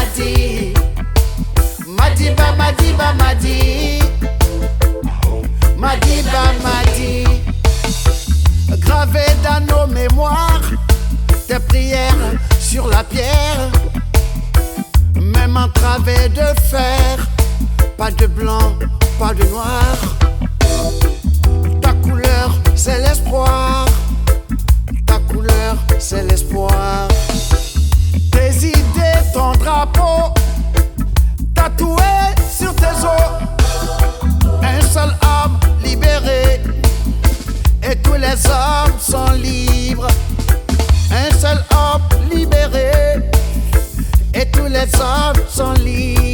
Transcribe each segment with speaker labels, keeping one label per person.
Speaker 1: Madi. Madiba Madiba Madi Madiba Madi. Gravé dans nos mémoires Tes prières sur la pierre. Même en travers de fer Pas de blanc, pas de noir. Ta couleur c'est l'espoir. Ta couleur c'est l'espoir drapeau Tatoué sur tes os. Un seul homme libéré. Et tous les hommes sont libres. Un seul homme libéré. Et tous les hommes sont libres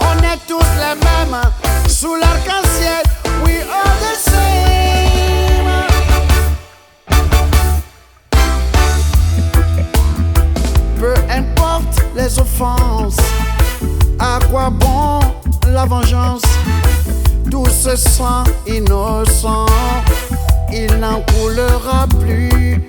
Speaker 1: on est tous les mêmes. Sous l'arc-en-ciel, we are the same. Peu importe les offenses, à quoi bon la vengeance? Tout ce sang innocent, il n'en coulera plus